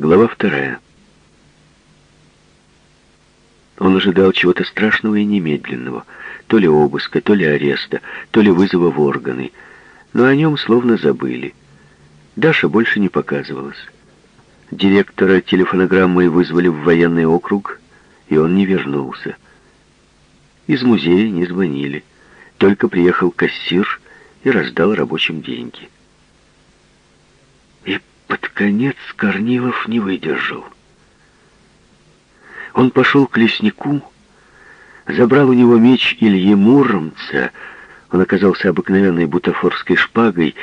Глава вторая. Он ожидал чего-то страшного и немедленного, то ли обыска, то ли ареста, то ли вызова в органы, но о нем словно забыли. Даша больше не показывалась. Директора телефонограммой вызвали в военный округ, и он не вернулся. Из музея не звонили. Только приехал кассир и раздал рабочим деньги. И под конец Корнилов не выдержал. Он пошел к леснику, забрал у него меч Ильи Муромца, он оказался обыкновенной бутафорской шпагой,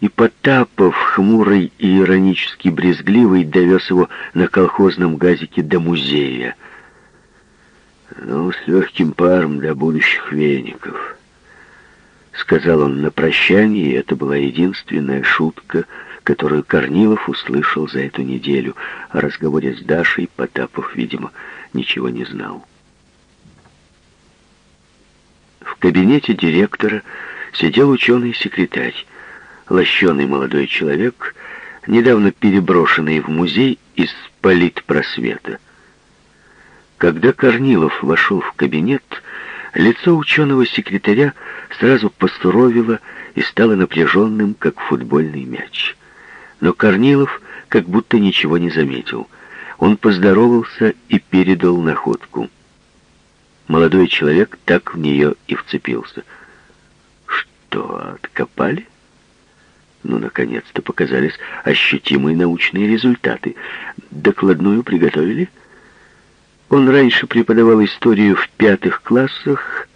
и Потапов, хмурый и иронически брезгливый, довез его на колхозном газике до музея. «Ну, с легким паром для будущих веников», — сказал он на прощание, и это была единственная шутка, которую Корнилов услышал за эту неделю. О разговоре с Дашей Потапов, видимо, ничего не знал. В кабинете директора сидел ученый-секретарь, лощеный молодой человек, недавно переброшенный в музей из политпросвета. Когда Корнилов вошел в кабинет, лицо ученого-секретаря сразу постуровило и стало напряженным, как футбольный мяч. Но Корнилов как будто ничего не заметил. Он поздоровался и передал находку. Молодой человек так в нее и вцепился. «Что, откопали?» Ну, наконец-то показались ощутимые научные результаты. Докладную приготовили? Он раньше преподавал историю в пятых классах,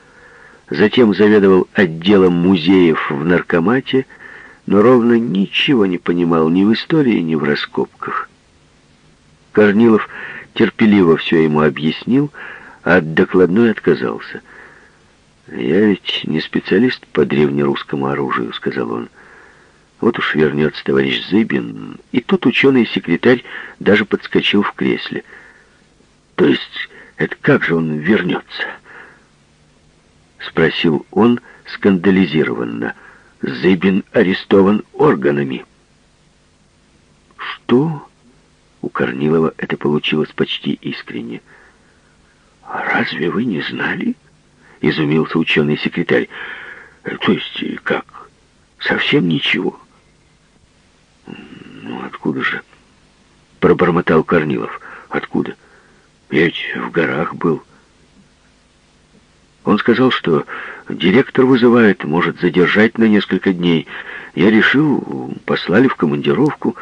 затем заведовал отделом музеев в наркомате, но ровно ничего не понимал ни в истории, ни в раскопках. Корнилов терпеливо все ему объяснил, а от докладной отказался. «Я ведь не специалист по древнерусскому оружию», — сказал он. Вот уж вернется товарищ Зыбин. И тут ученый-секретарь даже подскочил в кресле. То есть, это как же он вернется? Спросил он скандализированно. Зыбин арестован органами. Что? У Корнилова это получилось почти искренне. «А разве вы не знали?» — изумился ученый-секретарь. «То есть как? Совсем ничего?» «Ну, откуда же?» — пробормотал Корнилов. «Откуда? Я ведь в горах был». Он сказал, что директор вызывает, может задержать на несколько дней. Я решил, послали в командировку.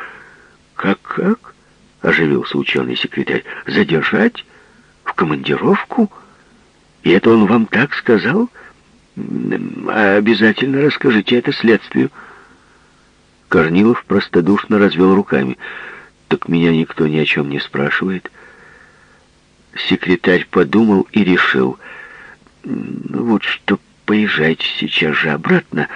«Как-как?» — оживился ученый-секретарь. «Задержать? В командировку? И это он вам так сказал? Обязательно расскажите это следствию». Корнилов простодушно развел руками. «Так меня никто ни о чем не спрашивает». Секретарь подумал и решил. «Ну вот что, поезжайте сейчас же обратно.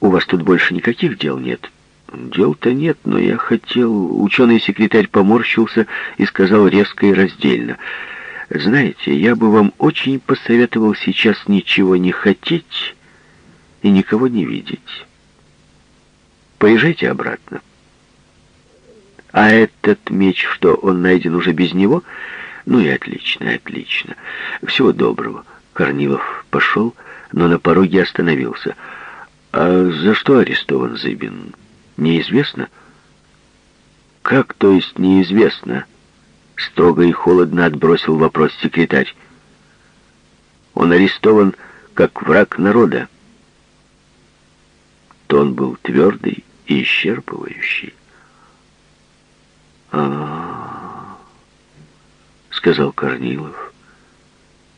У вас тут больше никаких дел нет». «Дел-то нет, но я хотел...» Ученый-секретарь поморщился и сказал резко и раздельно. «Знаете, я бы вам очень посоветовал сейчас ничего не хотеть и никого не видеть». Поезжайте обратно. А этот меч, что он найден уже без него? Ну и отлично, отлично. Всего доброго. Корнилов пошел, но на пороге остановился. А за что арестован Зыбин? Неизвестно? Как, то есть, неизвестно? Строго и холодно отбросил вопрос секретарь. Он арестован как враг народа. Тон был твердый и исчерпывающий. а, сказал Корнилов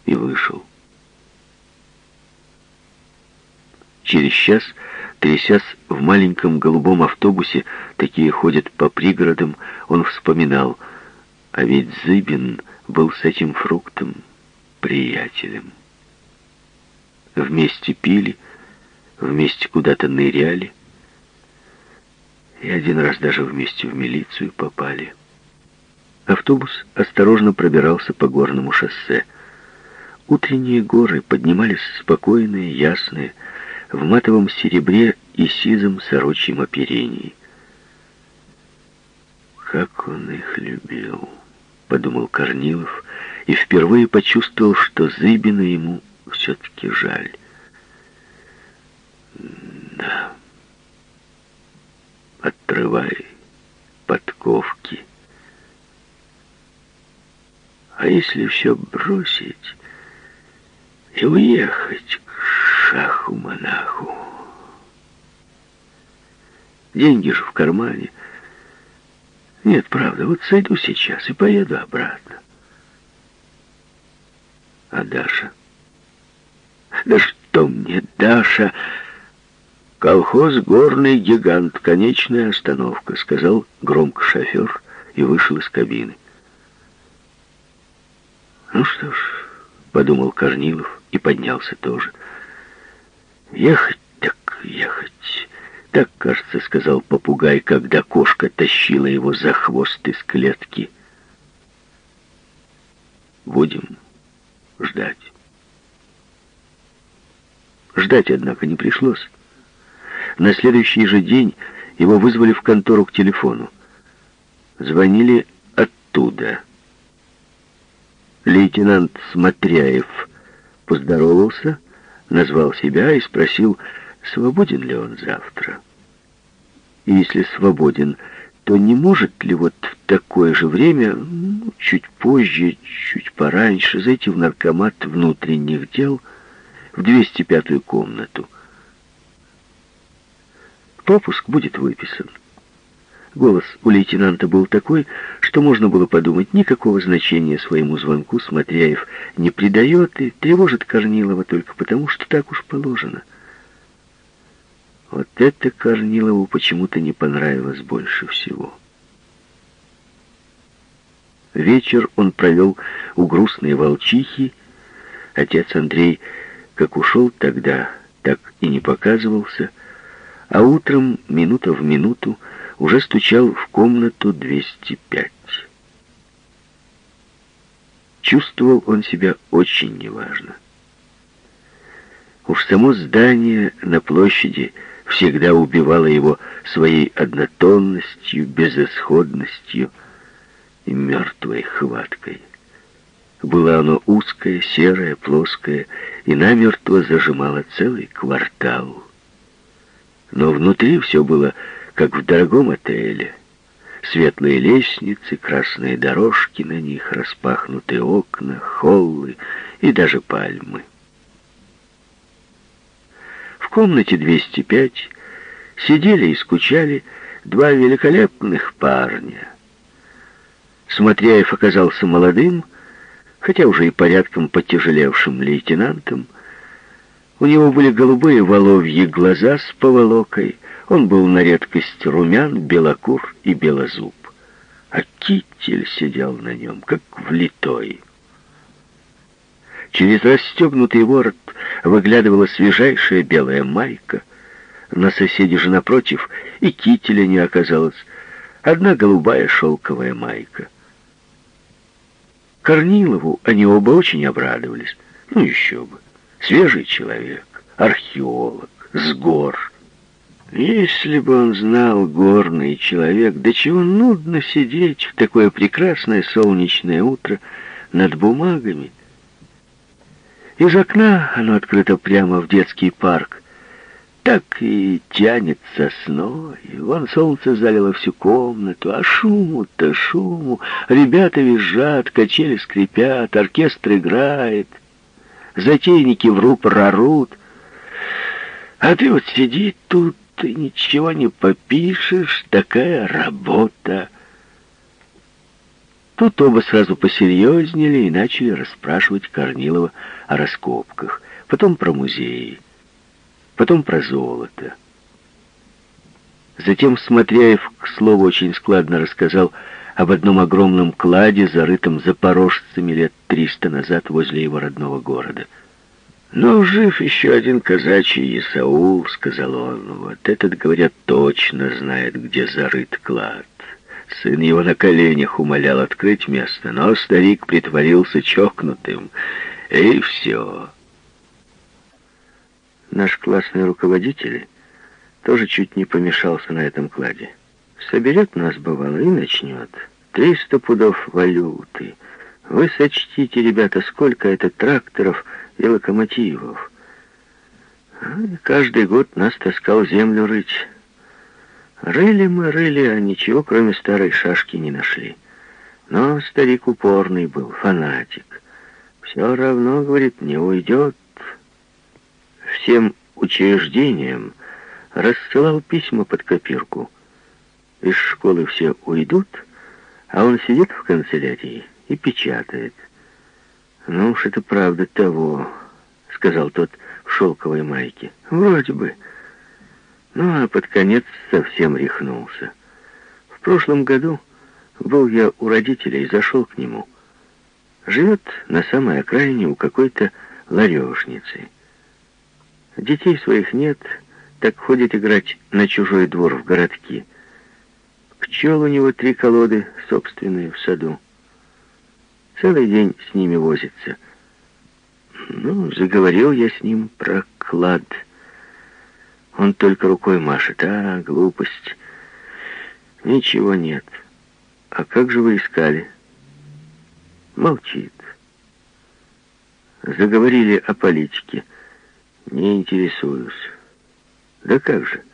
и вышел. Через час, трясясь в маленьком голубом автобусе, такие ходят по пригородам, он вспоминал, а ведь Зыбин был с этим фруктом приятелем. Вместе пили, вместе куда-то ныряли, и один раз даже вместе в милицию попали. Автобус осторожно пробирался по горному шоссе. Утренние горы поднимались спокойные, ясные, в матовом серебре и сизом сорочьем оперении. как он их любил, подумал Корнилов и впервые почувствовал, что Зыбина ему все-таки жаль. Да. Отрывай подковки. А если все бросить и уехать шаху-монаху? Деньги же в кармане. Нет, правда, вот сойду сейчас и поеду обратно. А Даша? Да что мне, Даша? Колхоз «Горный гигант», конечная остановка, сказал громко шофер и вышел из кабины. Ну что ж, подумал Корнилов и поднялся тоже. Ехать так ехать. Так, кажется, сказал попугай, когда кошка тащила его за хвост из клетки. Будем ждать. Ждать, однако, не пришлось. На следующий же день его вызвали в контору к телефону. Звонили оттуда. Лейтенант Смотряев поздоровался, назвал себя и спросил, свободен ли он завтра. И если свободен, то не может ли вот в такое же время, ну, чуть позже, чуть пораньше, зайти в наркомат внутренних дел в 205-ю комнату? Пропуск будет выписан. Голос у лейтенанта был такой, что можно было подумать, никакого значения своему звонку Смотряев не придает и тревожит Корнилова только потому, что так уж положено. Вот это Корнилову почему-то не понравилось больше всего. Вечер он провел у грустной волчихи. Отец Андрей, как ушел тогда, так и не показывался, а утром, минута в минуту, уже стучал в комнату 205. Чувствовал он себя очень неважно. Уж само здание на площади всегда убивало его своей однотонностью, безысходностью и мертвой хваткой. Было оно узкое, серое, плоское и намертво зажимало целый квартал. Но внутри все было как в дорогом отеле. Светлые лестницы, красные дорожки на них, распахнутые окна, холлы и даже пальмы. В комнате 205 сидели и скучали два великолепных парня. Смотряев оказался молодым, хотя уже и порядком потяжелевшим лейтенантом. У него были голубые воловьи глаза с поволокой, он был на редкость румян, белокур и белозуб. А китель сидел на нем, как влитой. Через расстегнутый ворот выглядывала свежайшая белая майка. На соседе же напротив и кителя не оказалось. Одна голубая шелковая майка. Корнилову они оба очень обрадовались. Ну еще бы. Свежий человек, археолог, с гор. Если бы он знал, горный человек, до чего нудно сидеть в такое прекрасное солнечное утро над бумагами. Из окна оно открыто прямо в детский парк. Так и тянет сосной. Вон солнце залило всю комнату, а шуму-то шуму. Ребята визжат, качели скрипят, оркестр играет. Затейники в рупор орут. А ты вот сиди тут, ты ничего не попишешь, такая работа. Тут оба сразу посерьезнели и начали расспрашивать Корнилова о раскопках, потом про музеи, потом про золото. Затем Смотряев, к слову, очень складно рассказал об одном огромном кладе, зарытом запорожцами лет триста назад возле его родного города — «Но жив еще один казачий Исаул», — сказал он. «Вот этот, говорят, точно знает, где зарыт клад». Сын его на коленях умолял открыть место, но старик притворился чокнутым. И все. Наш классный руководитель тоже чуть не помешался на этом кладе, Соберет нас, бывало, и начнет. Триста пудов валюты. Вы сочтите, ребята, сколько это тракторов и локомотивов. Каждый год нас таскал землю рыть. Рыли мы, рыли, а ничего, кроме старой шашки, не нашли. Но старик упорный был, фанатик. Все равно, говорит, не уйдет. Всем учреждениям рассылал письма под копирку. Из школы все уйдут, а он сидит в канцелярии и печатает. «Ну уж это правда того», — сказал тот в шелковой майке. «Вроде бы». Ну, а под конец совсем рехнулся. В прошлом году был я у родителей, зашел к нему. Живет на самой окраине у какой-то ларешницы. Детей своих нет, так ходит играть на чужой двор в городки. Пчел у него три колоды собственные в саду. Целый день с ними возится. Ну, заговорил я с ним про клад. Он только рукой машет. А, глупость. Ничего нет. А как же вы искали? Молчит. Заговорили о политике. Не интересуюсь. Да как же?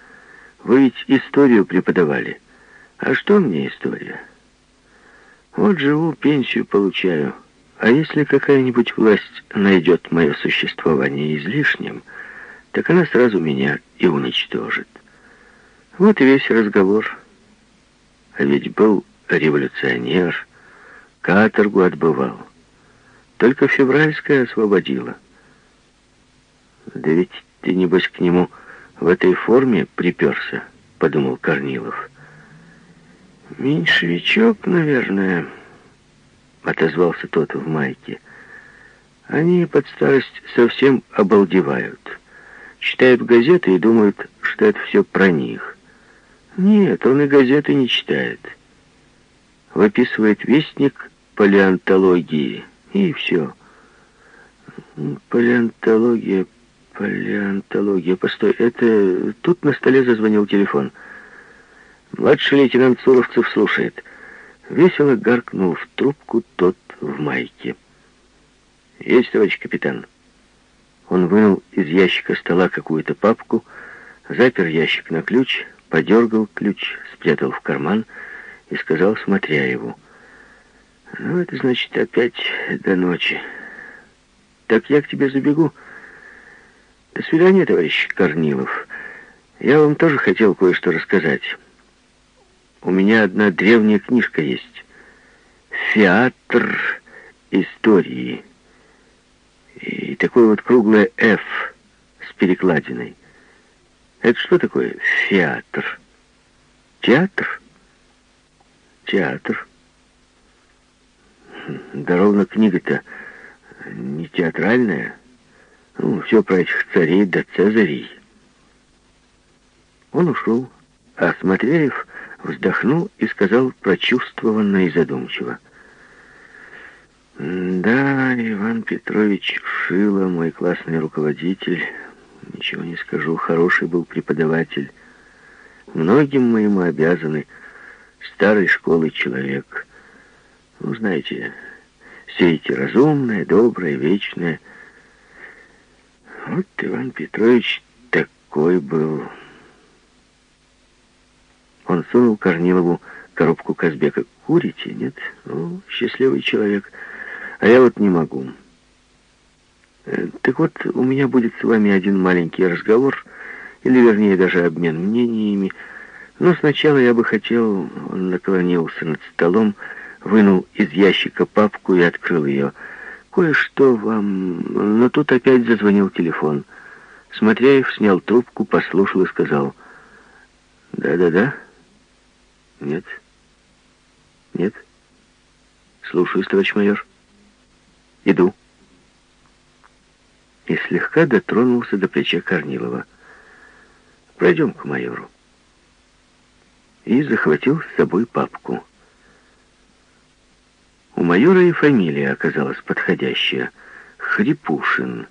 Вы ведь историю преподавали. А что мне история? Вот живу, пенсию получаю. А если какая-нибудь власть найдет мое существование излишним, так она сразу меня и уничтожит. Вот и весь разговор. А ведь был революционер, каторгу отбывал. Только февральская освободила. Да ведь ты, небось, к нему в этой форме приперся, подумал Корнилов. «Меньшевичок, наверное», — отозвался тот в майке. «Они под старость совсем обалдевают. Читают газеты и думают, что это все про них. Нет, он и газеты не читает. Выписывает вестник палеонтологии, и все. Палеонтология, палеонтология. Постой, это... Тут на столе зазвонил телефон. Младший лейтенант Суровцев слушает. Весело гаркнул в трубку тот в майке. «Есть, товарищ капитан». Он вынул из ящика стола какую-то папку, запер ящик на ключ, подергал ключ, спрятал в карман и сказал, смотря его. «Ну, это значит опять до ночи. Так я к тебе забегу. До свидания, товарищ Корнилов. Я вам тоже хотел кое-что рассказать». У меня одна древняя книжка есть. «Фиатр истории». И такое вот круглое «Ф» с перекладиной. Это что такое фиатр? Театр? Театр. Да ровно книга-то не театральная. Ну, все про этих царей да цезарей. Он ушел, а вздохнул и сказал прочувствованно и задумчиво. «Да, Иван Петрович Шило, мой классный руководитель, ничего не скажу, хороший был преподаватель. Многим мы ему обязаны, старой школы человек. Ну, знаете, все эти разумное, доброе, вечное. Вот Иван Петрович такой был...» Он сунул Корнилову коробку Казбека. «Курите? Нет? Ну, счастливый человек. А я вот не могу». Э, «Так вот, у меня будет с вами один маленький разговор, или, вернее, даже обмен мнениями. Но сначала я бы хотел...» Он наклонился над столом, вынул из ящика папку и открыл ее. «Кое-что вам...» Но тут опять зазвонил телефон. Смотряев снял трубку, послушал и сказал... «Да-да-да». Нет. Нет. Слушаюсь, товарищ майор. Иду. И слегка дотронулся до плеча Корнилова. Пройдем к майору. И захватил с собой папку. У майора и фамилия оказалась подходящая. Хрипушин.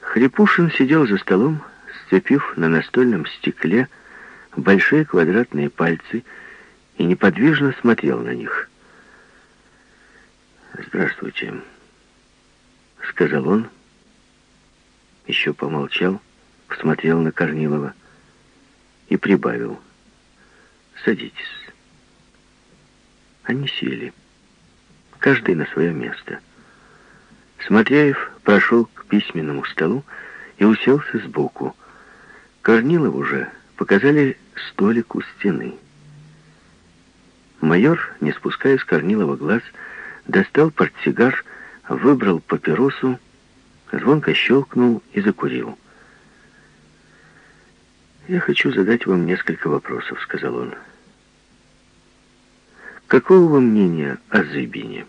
Хрипушин сидел за столом, сцепив на настольном стекле большие квадратные пальцы и неподвижно смотрел на них. «Здравствуйте», — сказал он, еще помолчал, посмотрел на Корнилова и прибавил. «Садитесь». Они сели, каждый на свое место. Смотряев прошел к письменному столу и уселся сбоку. Корнилов уже показали столик у стены. Майор, не спуская с Корнилова глаз, достал портсигар, выбрал папиросу, звонко щелкнул и закурил. «Я хочу задать вам несколько вопросов», — сказал он. «Какого вы мнения о Зыбине?»